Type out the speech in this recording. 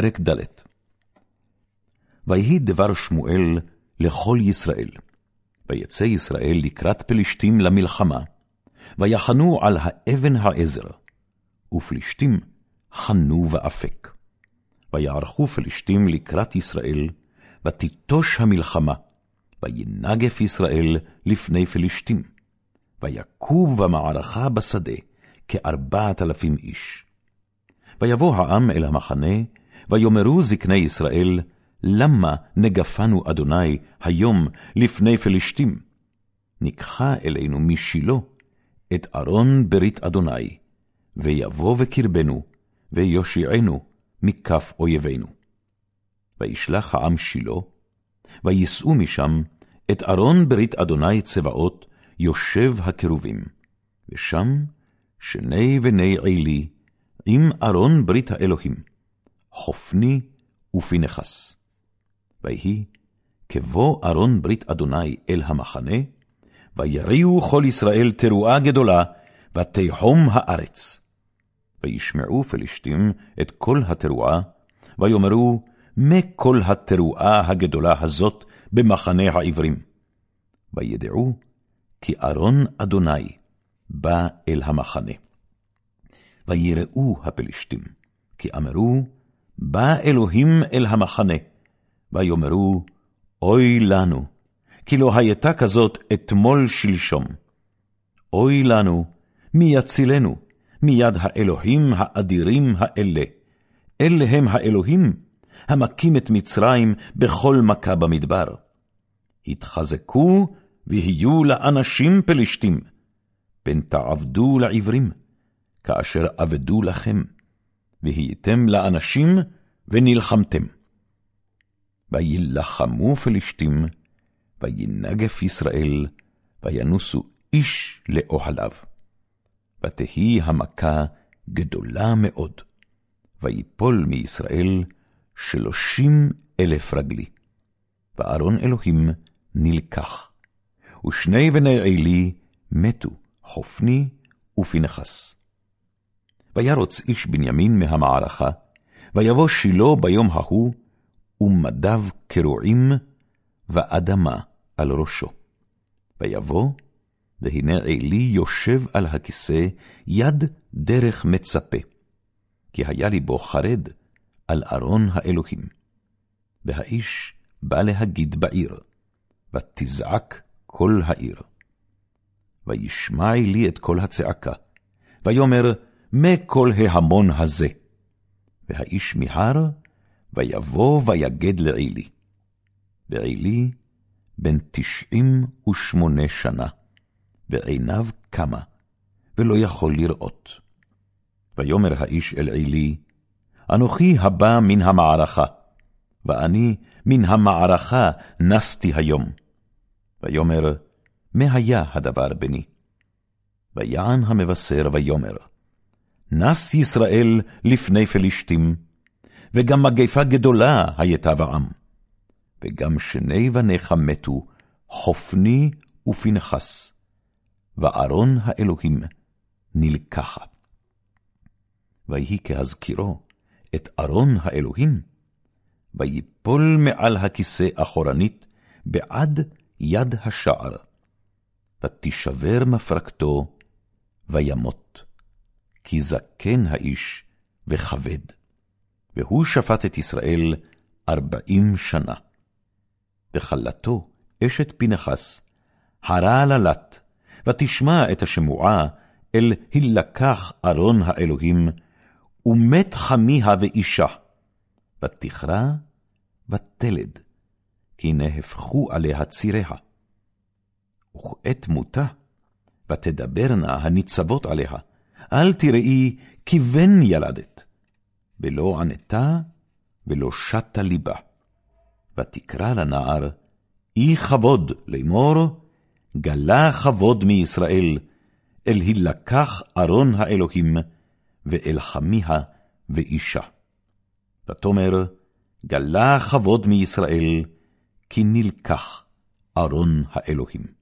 פרק ד' ויהי דבר שמואל לכל ישראל. ויצא ישראל לקראת פלישתים למלחמה, ויחנו על האבן העזר, ופלישתים חנו באפק. ויערכו פלישתים לקראת ישראל, ותיטוש המלחמה, וינגף ישראל לפני פלישתים. ויכו במערכה בשדה כארבעת אלפים איש. ויבוא העם אל המחנה, ויאמרו זקני ישראל, למה נגפנו אדוני היום לפני פלישתים? ניקחה אלינו משילה את ארון ברית אדוני, ויבוא בקרבנו, ויושיענו מכף אויבינו. וישלח העם שילה, ויישאו משם את ארון ברית אדוני צבאות, יושב הקרובים, ושם שני בני עלי, עם ארון ברית האלוהים, חופני ופנחס. ויהי כבוא ארון ברית אדוני אל המחנה, ויריעו כל ישראל תרועה גדולה, ותהום הארץ. וישמעו פלשתים את כל התרועה, ויאמרו, מה כל התרועה הגדולה הזאת במחנה העברים? וידעו כי ארון אדוני בא אל המחנה. ויראו הפלשתים, כי אמרו, בא אלוהים אל המחנה, ויאמרו, אוי לנו, כי לא הייתה כזאת אתמול שלשום. אוי לנו, מי יצילנו מיד האלוהים האדירים האלה? אלה הם האלוהים, המכים את מצרים בכל מכה במדבר. התחזקו ויהיו לאנשים פלשתים, פן תעבדו לעברים, כאשר עבדו לכם, והייתם לאנשים ונלחמתם. וילחמו פלשתים, וינגף ישראל, וינוסו איש לאוהליו. ותהי המכה גדולה מאוד, ויפול מישראל שלושים אלף רגלי. וארון אלוהים נלקח, ושני בני עלי מתו, חופני ופנחס. וירוץ איש בנימין מהמערכה, ויבוא שילה ביום ההוא, ומדיו קרועים, ואדמה על ראשו. ויבוא, והנה עלי יושב על הכיסא, יד דרך מצפה. כי היה ליבו חרד על ארון האלוהים. והאיש בא להגיד בעיר, ותזעק כל העיר. וישמע לי את כל הצעקה, ויאמר, מה כל ההמון הזה? והאיש מיהר, ויבוא ויגד לעילי. ועילי בן תשעים ושמונה שנה, ועיניו קמה, ולא יכול לראות. ויאמר האיש אל עילי, אנוכי הבא מן המערכה, ואני מן המערכה נסתי היום. ויאמר, מה היה הדבר בני? ויען המבשר ויאמר, נס ישראל לפני פלישתים, וגם מגפה גדולה הייתה בעם. וגם שני בניך מתו, חופני ופנחס, וארון האלוהים נלקחה. ויהי כהזכירו את ארון האלוהים, ויפול מעל הכיסא אחורנית בעד יד השער, ותישבר מפרקתו, וימות. כי זקן האיש וכבד, והוא שפט את ישראל ארבעים שנה. וכלתו אשת פנחס, הרה ללת, ותשמע את השמועה אל הילקח ארון האלוהים, ומת חמיה ואישה, ותכרע ותלד, כי נהפכו עליה ציריה. וכעת מותה, ותדברנה הניצבות עליה, אל תראי כי בן ילדת, ולא ענתה ולא שתה ליבה. ותקרא לנער, אי כבוד לאמור, גלה כבוד מישראל, אל הילקח ארון האלוהים, ואל חמיה ואישה. ותאמר, גלה כבוד מישראל, כי נלקח ארון האלוהים.